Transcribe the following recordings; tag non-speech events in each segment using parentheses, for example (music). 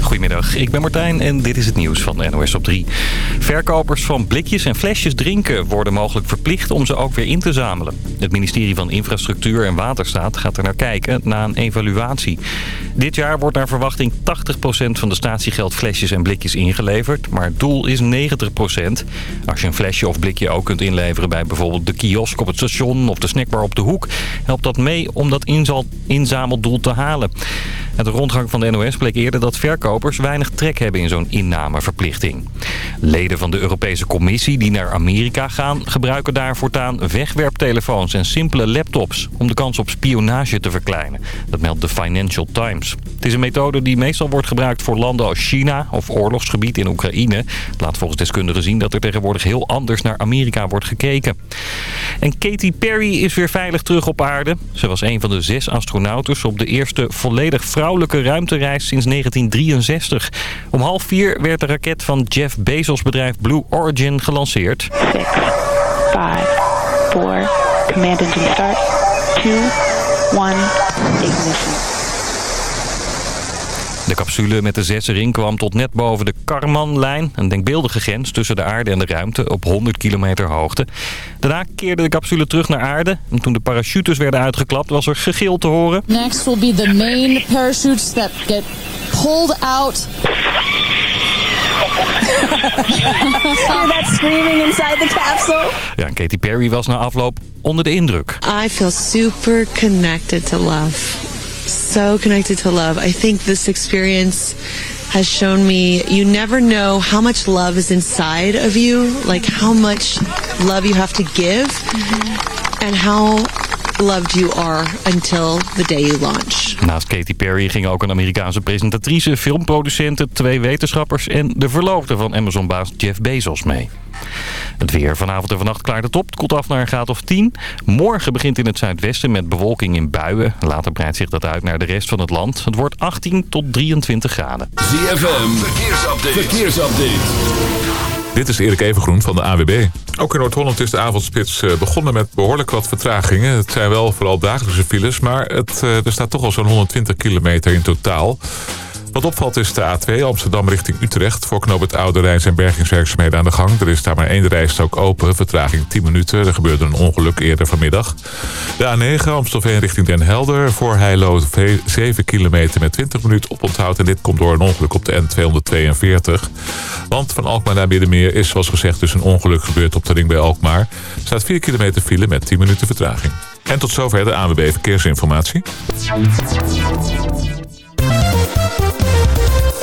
Goedemiddag, ik ben Martijn en dit is het nieuws van NOS op 3. Verkopers van blikjes en flesjes drinken worden mogelijk verplicht om ze ook weer in te zamelen. Het ministerie van Infrastructuur en Waterstaat gaat er naar kijken na een evaluatie. Dit jaar wordt naar verwachting 80% van de statiegeld flesjes en blikjes ingeleverd, maar het doel is 90%. Als je een flesje of blikje ook kunt inleveren bij bijvoorbeeld de kiosk op het station of de snackbar op de hoek, helpt dat mee om dat inzameldoel te halen. Uit de rondgang van de NOS bleek eerder dat verkopers weinig trek hebben in zo'n innameverplichting. Leden van de Europese Commissie die naar Amerika gaan... gebruiken daar voortaan wegwerptelefoons en simpele laptops... om de kans op spionage te verkleinen. Dat meldt de Financial Times. Het is een methode die meestal wordt gebruikt voor landen als China... of oorlogsgebied in Oekraïne. Laat volgens deskundigen zien dat er tegenwoordig heel anders naar Amerika wordt gekeken. En Katy Perry is weer veilig terug op aarde. Ze was een van de zes astronauten op de eerste volledig vrouwelijke ruimtereis sinds 1963. Om half vier werd de raket van Jeff Bezos bedrijf Blue Origin gelanceerd. 6, 5, 4, command engine start, 2, 1, ignition. De capsule met de zes erin kwam tot net boven de Karman-lijn. Een denkbeeldige grens tussen de aarde en de ruimte op 100 kilometer hoogte. Daarna keerde de capsule terug naar aarde. En toen de parachutes werden uitgeklapt was er gegil te horen. Next will be the main parachutes that get pulled out. Hear that screaming inside the capsule? Ja, en Katy Perry was na afloop onder de indruk. I feel super connected to love. So connected to love. I think this experience has shown me you never know how much love is inside of you, like how much love you have to give, mm-hmm. and how loved you are until the day you launch. Naast Katy Perry ging ook een Amerikaanse presentatrice, filmproducenten, twee wetenschappers en de verloofde van Amazon-baas Jeff Bezos mee. Het weer vanavond en vannacht klaart het op. Het koelt af naar een graad of 10. Morgen begint in het zuidwesten met bewolking in buien. Later breidt zich dat uit naar de rest van het land. Het wordt 18 tot 23 graden. ZFM, verkeersupdate. verkeersupdate. Dit is Erik Evengroen van de AWB. Ook in Noord-Holland is de avondspits eh, begonnen met behoorlijk wat vertragingen. Het zijn wel vooral dagelijkse files, maar het, eh, er staat toch al zo'n 120 kilometer in totaal. Wat opvalt is de A2 Amsterdam richting Utrecht. Voor knoop het Oude Rijn zijn bergingswerkzaamheden aan de gang. Er is daar maar één rijstrook open. Vertraging 10 minuten. Er gebeurde een ongeluk eerder vanmiddag. De A9 Amstelveen richting Den Helder. Voor Heilo 7 kilometer met 20 minuten oponthoud. En dit komt door een ongeluk op de N242. Want van Alkmaar naar Middenmeer is zoals gezegd dus een ongeluk gebeurd op de ring bij Alkmaar. Er staat 4 kilometer file met 10 minuten vertraging. En tot zover de ANWB Verkeersinformatie.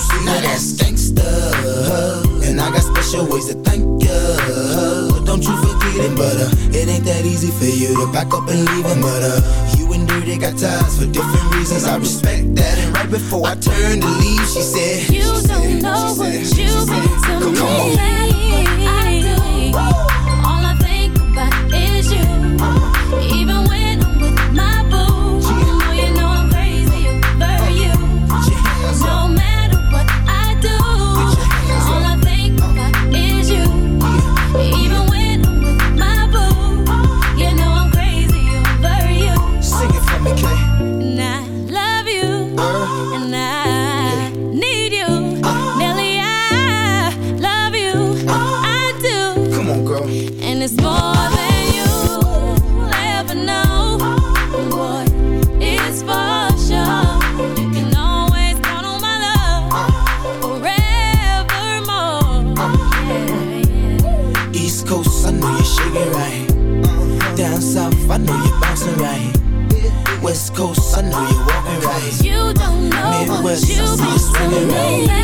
see. Now that's gangsta. And I got special ways to thank ya. But Don't you forget it, but uh, it ain't that easy for you to back up and leave him, but uh, you and Dirty got ties for different reasons. I respect that. And right before I turned to leave, she said, You don't know what you've been to me. Come on. I do. Holiday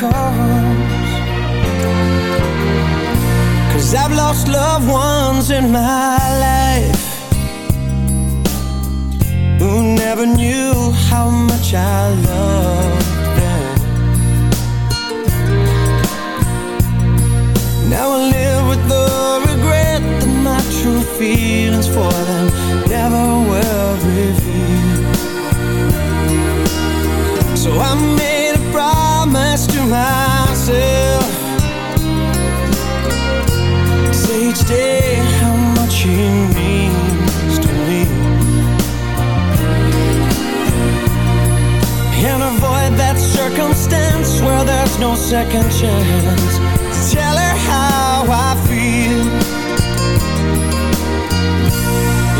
comes? Cause I've lost loved ones in my life who never knew how much I loved them. Now I live with the regret that my true feelings for them never were myself. Say each day how much he means to me. And avoid that circumstance where there's no second chance. To tell her how I feel.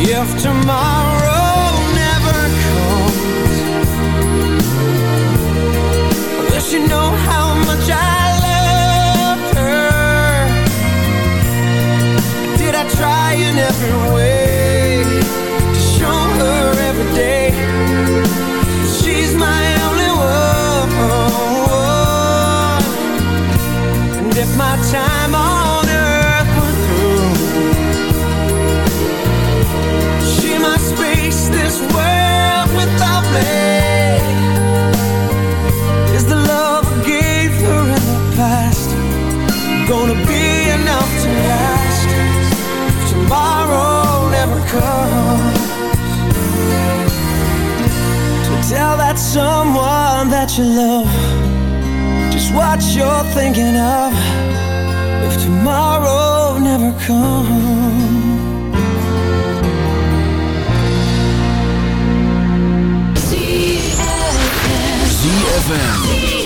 If tomorrow never comes Will she know how I every way To show her every day. She's my only one. And if my time someone that you love. Just what you're thinking of. If tomorrow never comes. ZFM. Baby,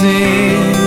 see.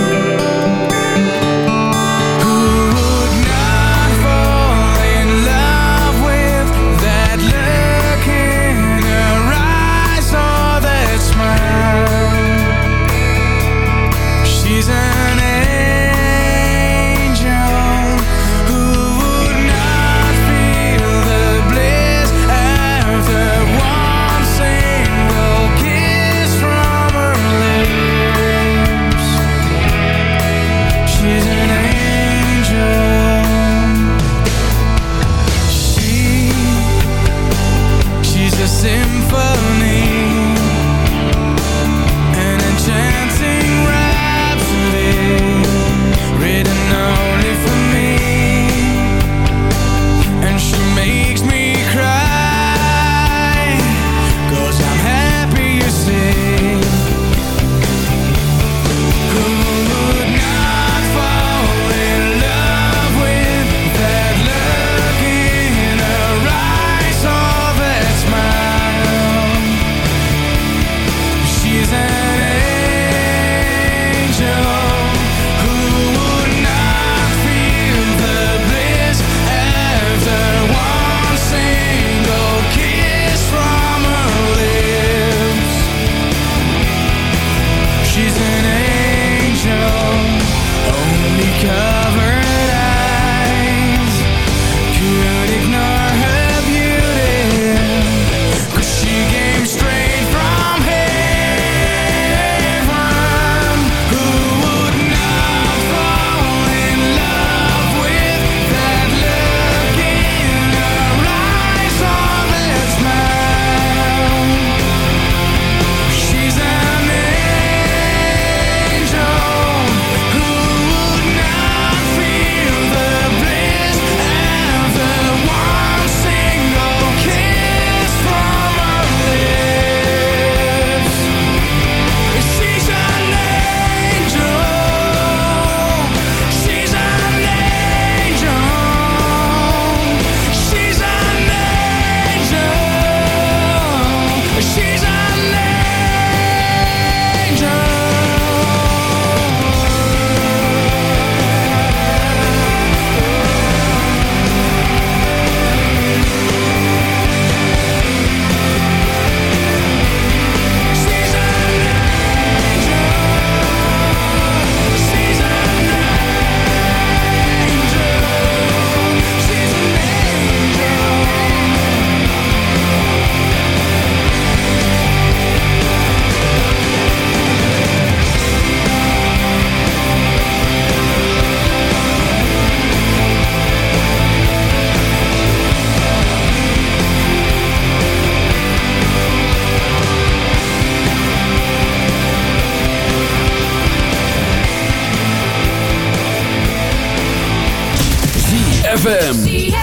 ZFM.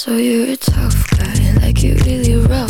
So you're a tough guy, like you really rough.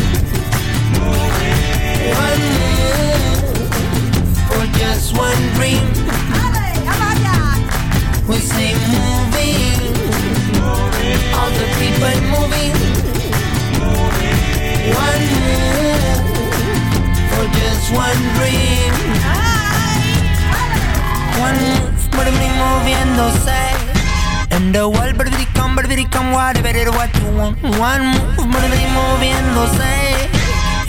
one move for just one dream. We stay moving, all the people moving. One move for just one dream. One move, moviéndose. And the world, but we come, but we come, whatever it what you want. One move, but moviéndose.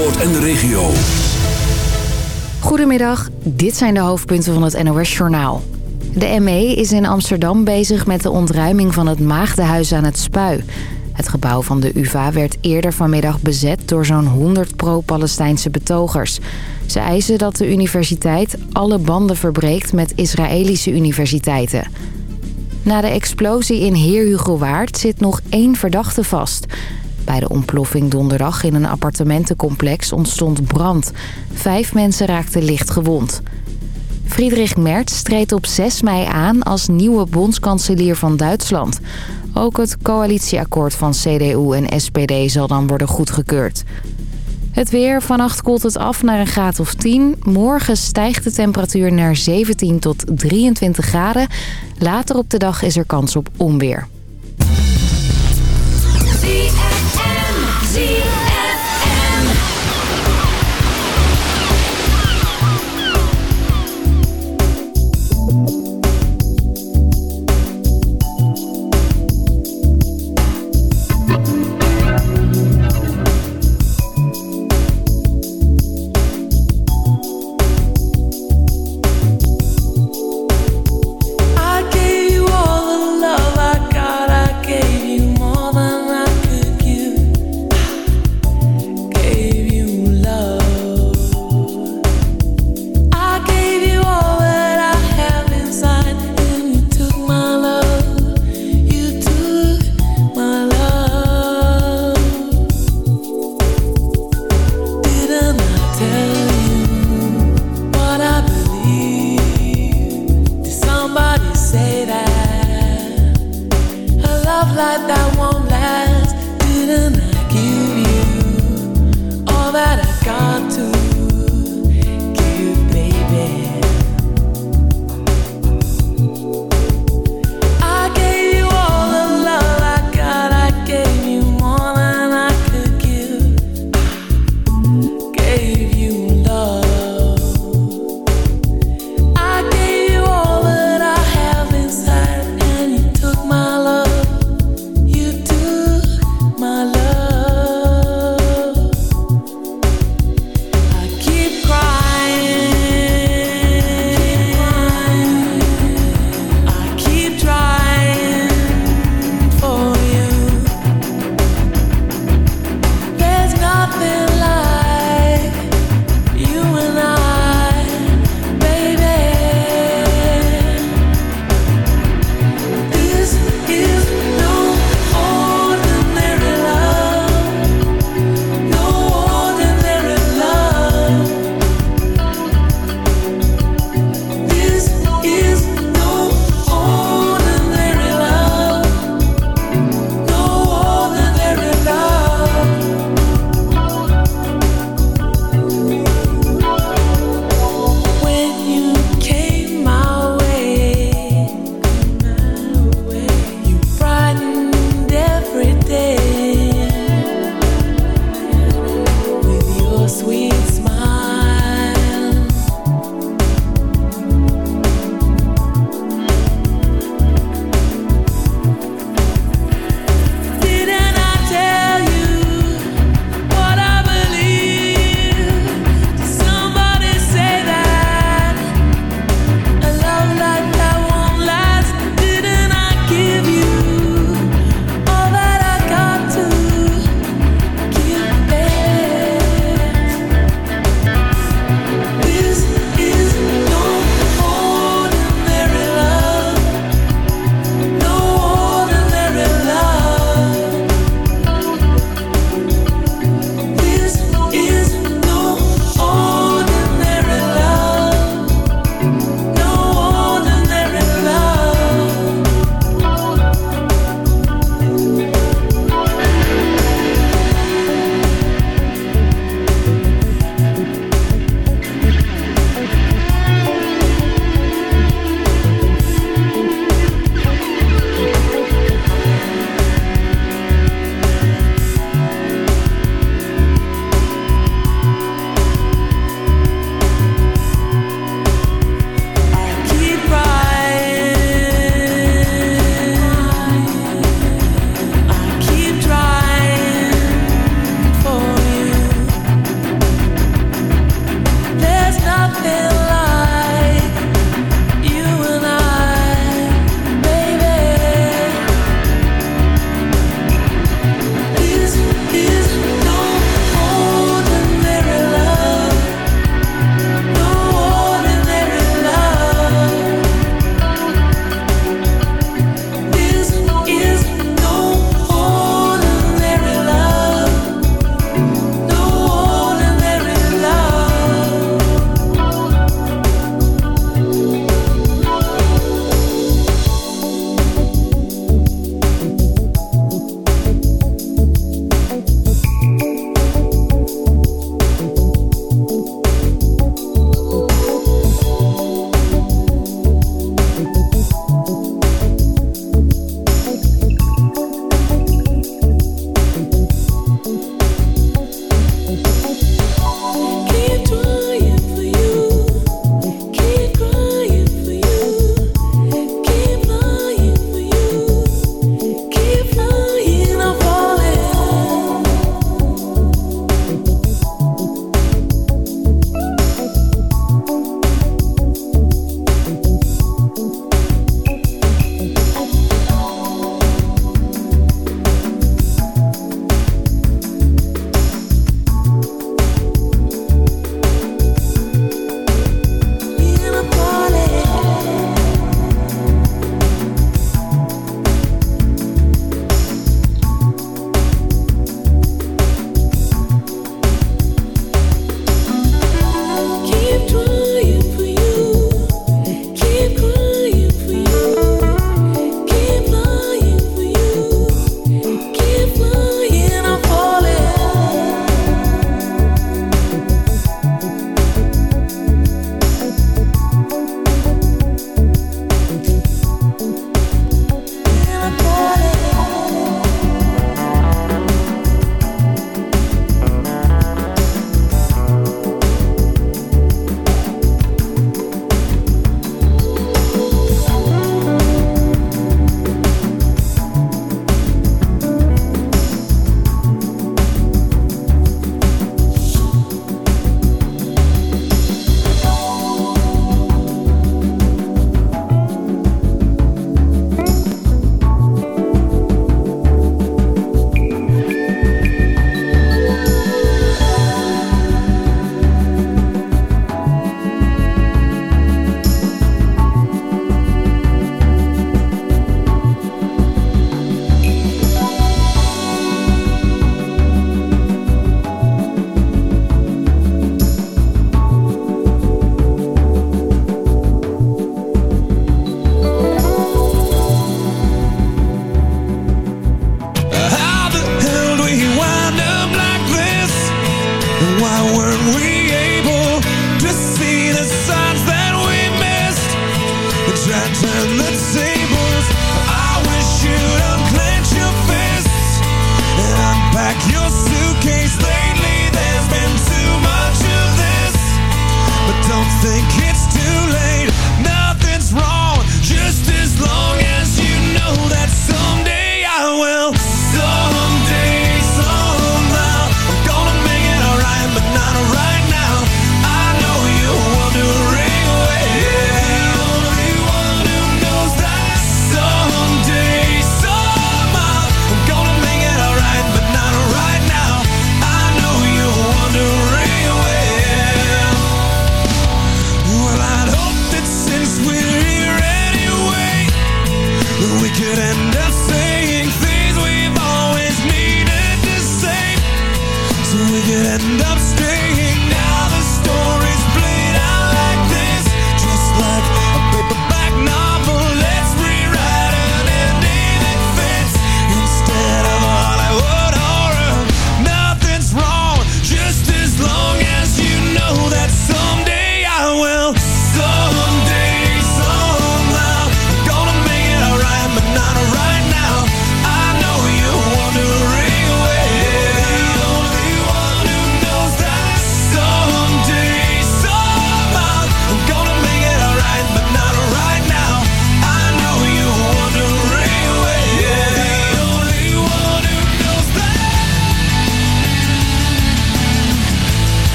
En de regio. Goedemiddag, dit zijn de hoofdpunten van het NOS-journaal. De ME is in Amsterdam bezig met de ontruiming van het Maagdenhuis aan het Spui. Het gebouw van de UvA werd eerder vanmiddag bezet door zo'n 100 pro-Palestijnse betogers. Ze eisen dat de universiteit alle banden verbreekt met Israëlische universiteiten. Na de explosie in Heer Hugo Waard zit nog één verdachte vast. Bij de ontploffing donderdag in een appartementencomplex ontstond brand. Vijf mensen raakten licht gewond. Friedrich Merz treedt op 6 mei aan als nieuwe bondskanselier van Duitsland. Ook het coalitieakkoord van CDU en SPD zal dan worden goedgekeurd. Het weer. Vannacht koelt het af naar een graad of 10. Morgen stijgt de temperatuur naar 17 tot 23 graden. Later op de dag is er kans op onweer.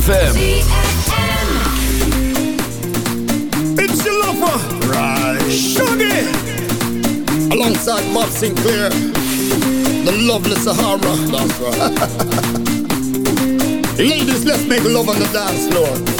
ZFM. It's your lover. Right. Shaggy. Alongside Bob Sinclair. The lovely Sahara. (laughs) Ladies, let's make love on the dance floor.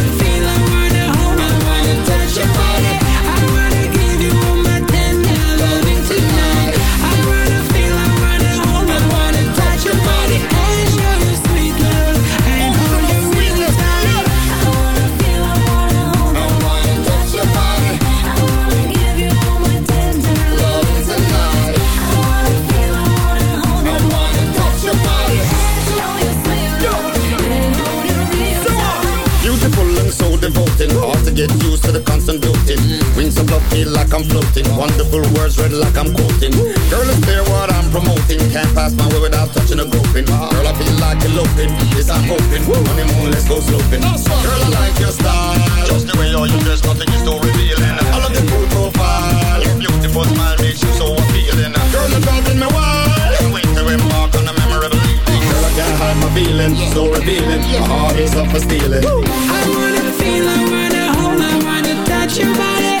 to get the constant doting. Wings of love feel like I'm floating. Wonderful words read like I'm quoting. Girl, it's clear what I'm promoting. Can't pass my way without touching a groping. Girl, I feel like eloping. Yes, I'm hoping. Honeymoon, let's go sloping. Girl, I like your style. Just the way how you dress, nothing is too revealing. I love your cool profile. Your beautiful smile makes you so appealing. Girl, you're driving me wild. Can't wait to embark on a memorable evening. Girl, I can't hide my feelings. So revealing. My heart is up for stealing. I wanna feel, I wanna hold, I wanna touch your body.